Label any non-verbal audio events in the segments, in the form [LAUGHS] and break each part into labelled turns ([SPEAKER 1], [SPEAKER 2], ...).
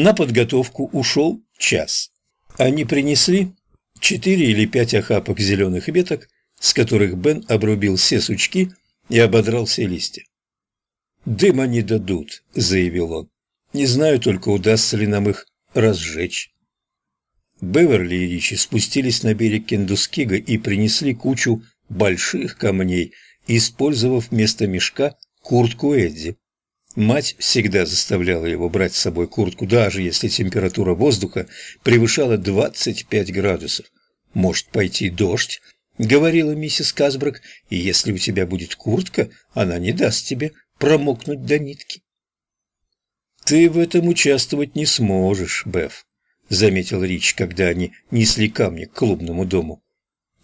[SPEAKER 1] На подготовку ушел час. Они принесли четыре или пять охапок зеленых веток, с которых Бен обрубил все сучки и ободрал все листья. «Дыма не дадут», — заявил он. «Не знаю только, удастся ли нам их разжечь». Беверли и Ричи спустились на берег Кендускига и принесли кучу больших камней, использовав вместо мешка куртку Эдди. Мать всегда заставляла его брать с собой куртку, даже если температура воздуха превышала 25 градусов. «Может пойти дождь?» — говорила миссис Казбрак, — «и если у тебя будет куртка, она не даст тебе промокнуть до нитки». «Ты в этом участвовать не сможешь, Беф», — заметил Рич, когда они несли камни к клубному дому.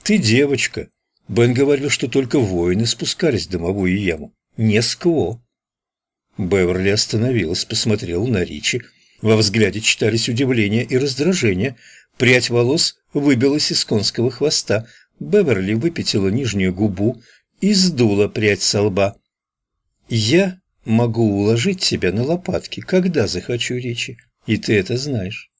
[SPEAKER 1] «Ты девочка. Бен говорил, что только воины спускались в дымовую яму. Не скво». Беверли остановилась, посмотрела на Ричи. Во взгляде читались удивление и раздражение. Прядь волос выбилась из конского хвоста. Беверли выпятила нижнюю губу и сдула прядь со лба. «Я могу уложить себя на лопатки, когда захочу, Ричи, и ты это знаешь».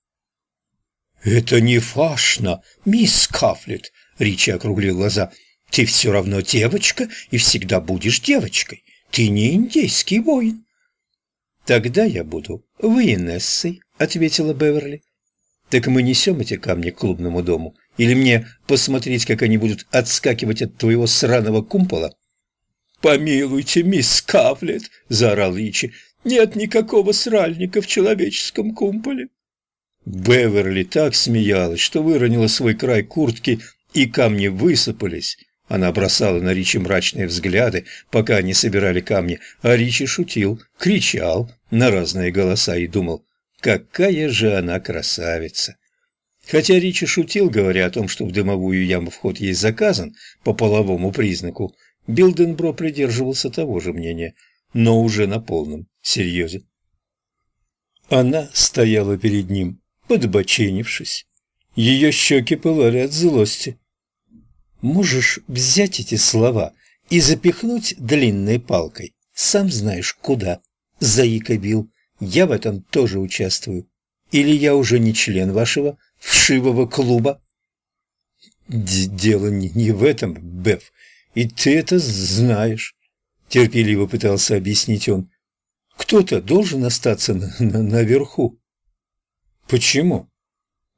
[SPEAKER 1] «Это не фашно, мисс Кафлет!» — Ричи округлил глаза. «Ты все равно девочка и всегда будешь девочкой. Ты не индейский воин». «Тогда я буду военессой», — ответила Беверли. «Так мы несем эти камни к клубному дому? Или мне посмотреть, как они будут отскакивать от твоего сраного кумпола?» «Помилуйте, мисс Кафлет!» — заорал Ричи. «Нет никакого сральника в человеческом кумполе». Беверли так смеялась, что выронила свой край куртки, и камни высыпались. Она бросала на Ричи мрачные взгляды, пока они собирали камни, а Ричи шутил, кричал на разные голоса и думал, какая же она красавица. Хотя Ричи шутил, говоря о том, что в дымовую яму вход есть заказан по половому признаку, Билденбро придерживался того же мнения, но уже на полном серьезе. Она стояла перед ним, подбоченившись. Ее щеки пылали от злости. «Можешь взять эти слова и запихнуть длинной палкой, сам знаешь куда», — заикобил. «Я в этом тоже участвую. Или я уже не член вашего вшивого клуба?» «Дело не, не в этом, Беф, и ты это знаешь», — терпеливо пытался объяснить он. «Кто-то должен остаться на, на, наверху». «Почему?»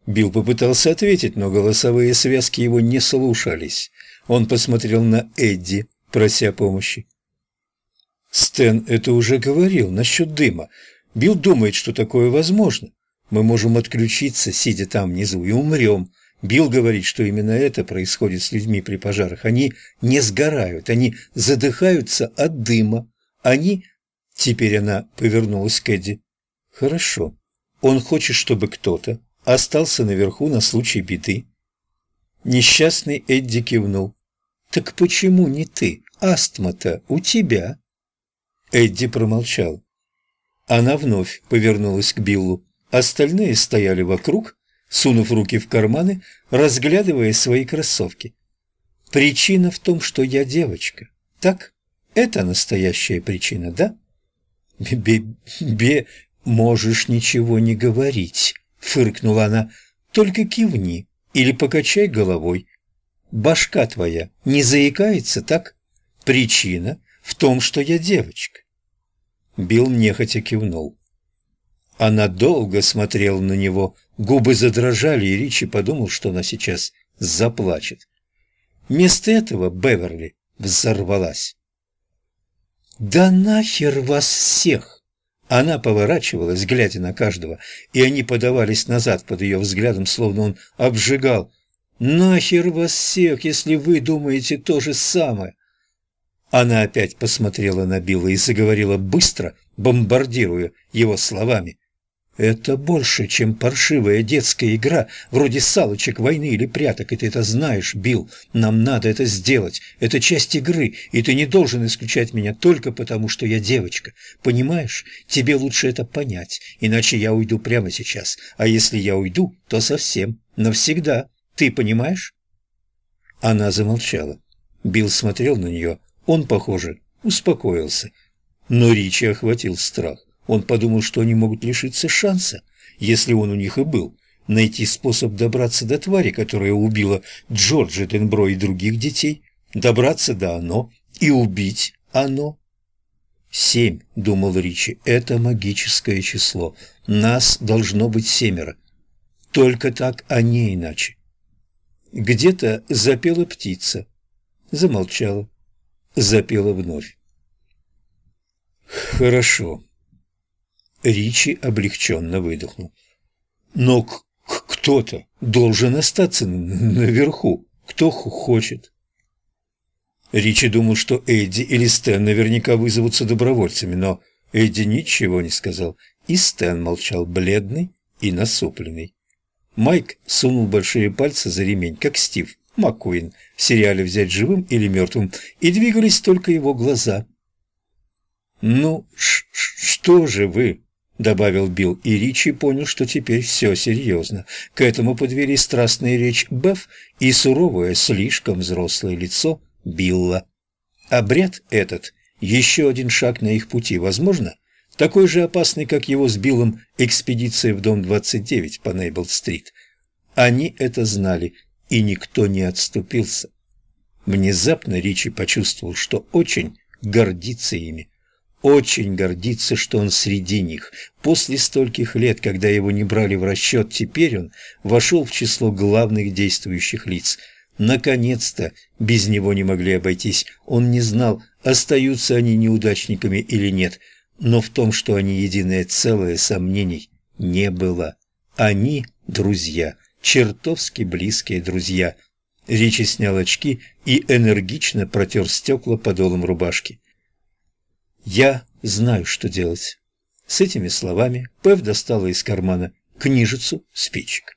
[SPEAKER 1] Билл попытался ответить, но голосовые связки его не слушались. Он посмотрел на Эдди, прося помощи. «Стэн это уже говорил насчет дыма. Билл думает, что такое возможно. Мы можем отключиться, сидя там внизу, и умрем. Билл говорит, что именно это происходит с людьми при пожарах. Они не сгорают, они задыхаются от дыма. Они...» Теперь она повернулась к Эдди. «Хорошо. Он хочет, чтобы кто-то остался наверху на случай беды. Несчастный Эдди кивнул. «Так почему не ты? Астма-то у тебя?» Эдди промолчал. Она вновь повернулась к Биллу. Остальные стояли вокруг, сунув руки в карманы, разглядывая свои кроссовки. «Причина в том, что я девочка. Так? Это настоящая причина, да?» «Бе-бе... Можешь ничего не говорить», — фыркнула она. «Только кивни или покачай головой. Башка твоя не заикается, так? Причина в том, что я девочка». Билл нехотя кивнул. Она долго смотрела на него, губы задрожали, и Ричи подумал, что она сейчас заплачет. Вместо этого Беверли взорвалась. «Да нахер вас всех!» Она поворачивалась, глядя на каждого, и они подавались назад под ее взглядом, словно он обжигал. «Нахер вас всех, если вы думаете то же самое!» Она опять посмотрела на Билла и заговорила быстро, бомбардируя его словами. Это больше, чем паршивая детская игра, вроде салочек войны или пряток, и ты это знаешь, Билл. Нам надо это сделать. Это часть игры, и ты не должен исключать меня только потому, что я девочка. Понимаешь? Тебе лучше это понять, иначе я уйду прямо сейчас. А если я уйду, то совсем, навсегда. Ты понимаешь?» Она замолчала. Билл смотрел на нее. Он, похоже, успокоился. Но Ричи охватил страх. Он подумал, что они могут лишиться шанса, если он у них и был, найти способ добраться до твари, которая убила Джорджа Денбро и других детей, добраться до оно и убить оно. «Семь», — думал Ричи, — «это магическое число. Нас должно быть семеро. Только так, а не иначе». Где-то запела птица, замолчала, запела вновь. «Хорошо». Ричи облегченно выдохнул. «Но кто-то должен остаться наверху, кто хочет». Ричи думал, что Эдди или Стэн наверняка вызовутся добровольцами, но Эдди ничего не сказал, и Стэн молчал бледный и насупленный. Майк сунул большие пальцы за ремень, как Стив Маккуин в сериале «Взять живым или мертвым», и двигались только его глаза. «Ну, что же вы?» — добавил Билл, и Ричи понял, что теперь все серьезно. К этому подвели страстная речь Беф и суровое, слишком взрослое лицо Билла. Обряд этот — еще один шаг на их пути, возможно, такой же опасный, как его с Биллом экспедиция в дом 29 по Нейбл-стрит. Они это знали, и никто не отступился. Внезапно Ричи почувствовал, что очень гордится ими. Очень гордится, что он среди них. После стольких лет, когда его не брали в расчет, теперь он вошел в число главных действующих лиц – Наконец-то без него не могли обойтись. Он не знал, остаются они неудачниками или нет, но в том, что они единое целое, сомнений не было. Они друзья, чертовски близкие друзья. Ричи снял очки и энергично протер стекла подолом рубашки. «Я знаю, что делать». С этими словами Пэв достала из кармана книжицу спичек.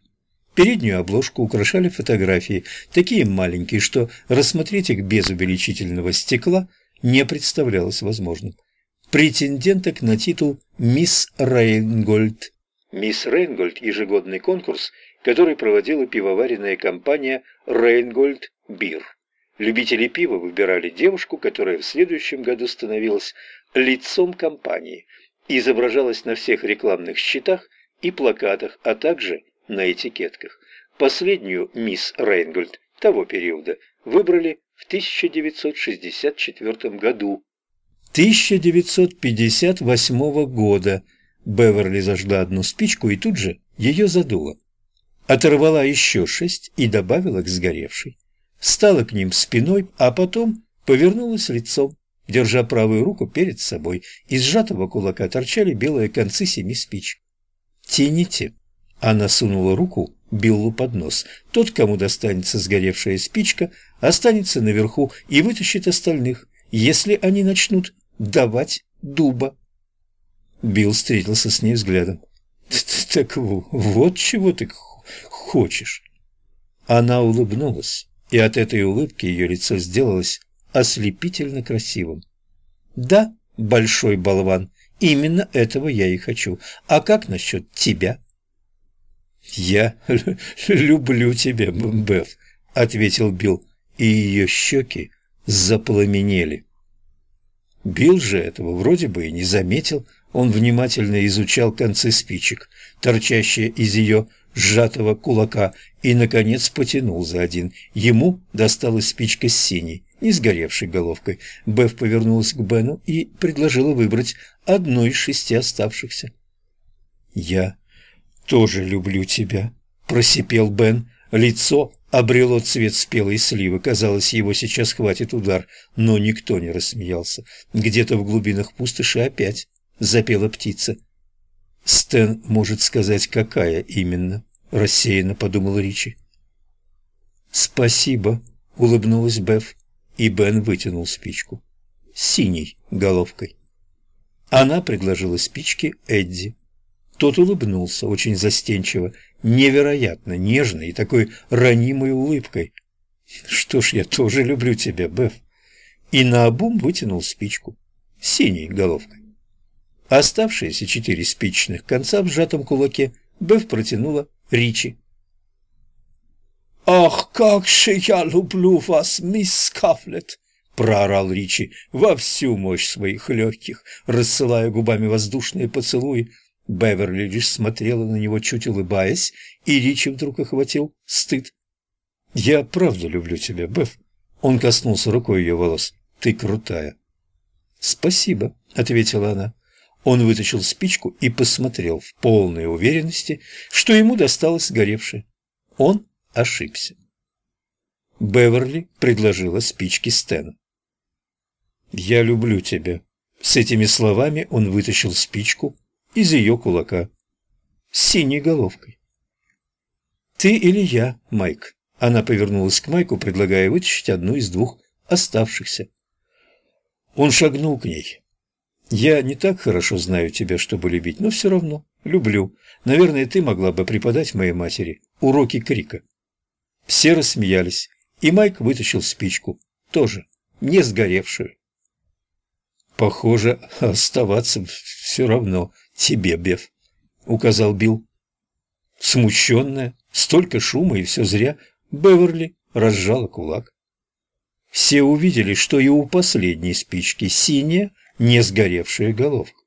[SPEAKER 1] Переднюю обложку украшали фотографии, такие маленькие, что рассмотреть их без увеличительного стекла не представлялось возможным. Претенденток на титул «Мисс Рейнгольд». «Мисс Рейнгольд» – ежегодный конкурс, который проводила пивоваренная компания «Рейнгольд Бир». Любители пива выбирали девушку, которая в следующем году становилась лицом компании, изображалась на всех рекламных щитах и плакатах, а также на этикетках. Последнюю мисс Рейнгольд того периода выбрали в 1964 году. 1958 года Беверли зажгла одну спичку и тут же ее задула. Оторвала еще шесть и добавила к сгоревшей. Встала к ним спиной, а потом повернулась лицом, держа правую руку перед собой. Из сжатого кулака торчали белые концы семи спичек. «Тяните», она сунула руку Биллу под нос. Тот, кому достанется сгоревшая спичка, останется наверху и вытащит остальных, если они начнут давать дуба. Билл встретился с ней взглядом. «Так вот чего ты хочешь?» Она улыбнулась, и от этой улыбки ее лицо сделалось ослепительно красивым. «Да, большой болван, именно этого я и хочу. А как насчет тебя?» «Я [LAUGHS] люблю тебя, Беф», — ответил Билл, и ее щеки запламенели. Билл же этого вроде бы и не заметил. Он внимательно изучал концы спичек, торчащие из ее сжатого кулака, и, наконец, потянул за один. Ему досталась спичка с синей, не сгоревшей головкой. Беф повернулась к Бену и предложила выбрать одну из шести оставшихся. «Я тоже люблю тебя», — просипел Бен. Лицо обрело цвет спелой сливы. Казалось, его сейчас хватит удар, но никто не рассмеялся. Где-то в глубинах пустоши опять запела птица. «Стэн может сказать, какая именно», — рассеянно подумал Ричи. «Спасибо», — улыбнулась Беф, и Бен вытянул спичку. Синей головкой. Она предложила спички Эдди. Тот улыбнулся очень застенчиво, невероятно нежной и такой ранимой улыбкой. «Что ж, я тоже люблю тебя, Беф». И наобум вытянул спичку синей головкой. Оставшиеся четыре спичных конца в сжатом кулаке Беф протянула Ричи.
[SPEAKER 2] «Ах, как же я люблю вас, мисс Скафлет!»
[SPEAKER 1] проорал Ричи во всю мощь своих легких, рассылая губами воздушные поцелуи. Беверли лишь смотрела на него, чуть улыбаясь, и Ричи вдруг охватил стыд. «Я правда люблю тебя, Бев». Он коснулся рукой ее волос. «Ты крутая». «Спасибо», — ответила она. Он вытащил спичку и посмотрел в полной уверенности, что ему досталось горевшее. Он ошибся. Беверли предложила спички Стэну. «Я люблю тебя». С этими словами он вытащил спичку из ее кулака с синей головкой. «Ты или я, Майк?» Она повернулась к Майку, предлагая вытащить одну из двух оставшихся. Он шагнул к ней. «Я не так хорошо знаю тебя, чтобы любить, но все равно люблю. Наверное, ты могла бы преподать моей матери уроки крика». Все рассмеялись, и Майк вытащил спичку, тоже не сгоревшую. «Похоже, оставаться все равно тебе, Беф», — указал Билл. Смущенная, столько шума и все зря, Беверли разжала кулак. Все увидели, что и у последней спички синяя, не сгоревшая головка.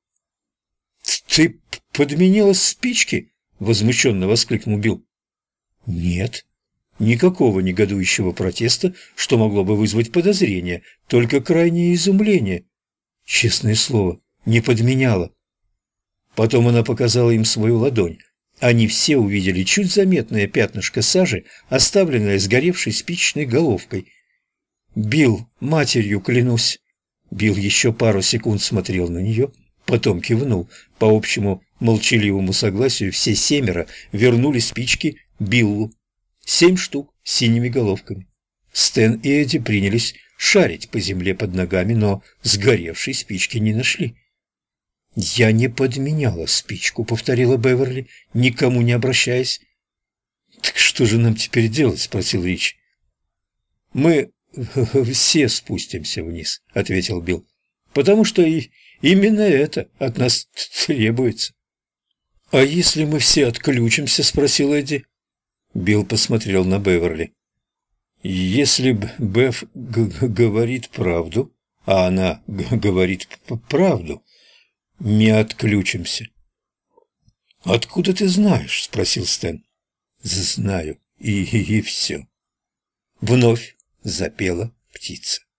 [SPEAKER 1] «Ты подменила спички?» — возмущенно воскликнул Билл. «Нет». Никакого негодующего протеста, что могло бы вызвать подозрение, только крайнее изумление. Честное слово, не подменяла. Потом она показала им свою ладонь. Они все увидели чуть заметное пятнышко сажи, оставленное сгоревшей спичной головкой. «Бил, матерью клянусь!» Бил еще пару секунд смотрел на нее, потом кивнул. По общему молчаливому согласию все семеро вернули спички Биллу. Семь штук с синими головками. Стэн и Эдди принялись шарить по земле под ногами, но сгоревшей спички не нашли. «Я не подменяла спичку», — повторила Беверли, никому не обращаясь. «Так что же нам теперь делать?» — спросил Рич. «Мы [LAUGHS] все спустимся вниз», — ответил Билл, «потому что и именно это от нас требуется». «А если мы все отключимся?» — спросил Эдди. Билл посмотрел на Беверли. «Если Беф говорит правду, а она говорит правду, не отключимся. «Откуда ты знаешь?» – спросил Стэн. «Знаю, и, и, и все». Вновь запела птица.